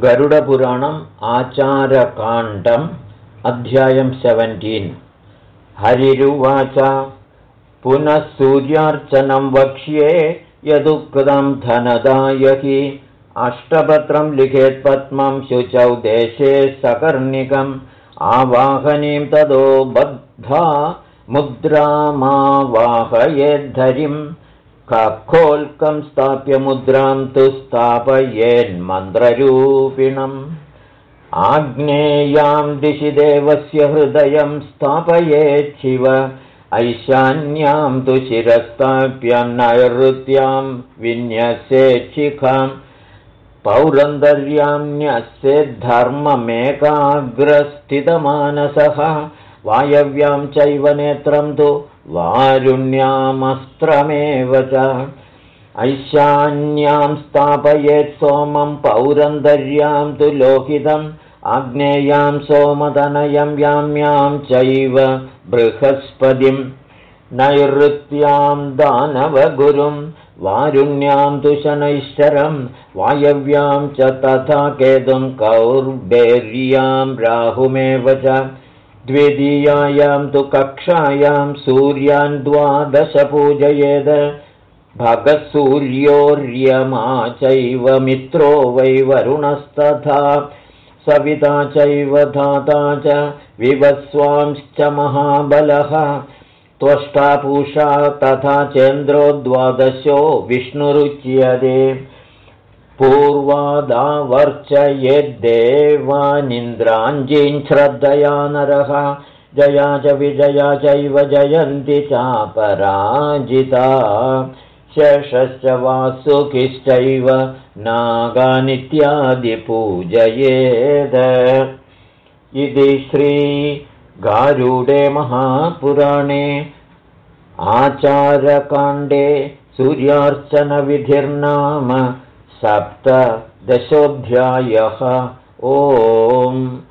गरुडपुराणम् आचारकाण्डम् अध्यायं सेवेण्टीन् हरिरुवाच पुनः सूर्यार्चनं वक्ष्ये यदुक्तं धनदायहि अष्टपत्रं लिखेत्पद्मं शुचौ देशे सकर्णिकम्। आवाहनीं तदो बद्धा मुद्रामावाहयेद्धरिम् कखोल्कं स्थाप्य मुद्रां तु स्थापयेन्मन्त्ररूपिणम्। आग्नेयां दिशि देवस्य हृदयं स्थापयेच्छिव ऐशान्यां तु शिरस्ताप्य नैऋत्यां विन्यसेच्छिखां पौरन्दर्यां न्यस्येद्धर्ममेकाग्रस्थितमानसः वायव्यां चैव नेत्रं तु वारुण्यामस्त्रमेव च। ऐशान्यां स्थापयेत् सोमं पौरन्दर्यां तु लोहितम् आग्नेयां सोमतनयं याम्यां चैव बृहस्पतिं नैऋत्यां दानवगुरुं वारुण्यां तु शनैश्चरं वायव्यां च तथा केतुं कौर्बेर्यां राहुमेव च द्वितीयायां तु कक्षायां सूर्यान् द्वादश पूजयेद भगसूर्योर्यमा चैव मित्रो वै वरुणस्तथा। सविता चैव धाता च विवस्वांश्च महाबलः। त्वष्टापूषा तथा चेन्द्रो द्वादशो विष्णुरुच्यते पूर्वादावर्चयेद्देवानिन्द्राञ्जीन् श्रद्धया नरः। जया च विजया चैव जयन्ति चापराजिता। शेषश्च वासुकिश्चैव नागानित्यादिपूजयेद। इति श्रीगारूडे महापुराणे आचारकाण्डे सूर्यार्चनविधिर्नाम सप्तदशोऽध्यायः। ओम्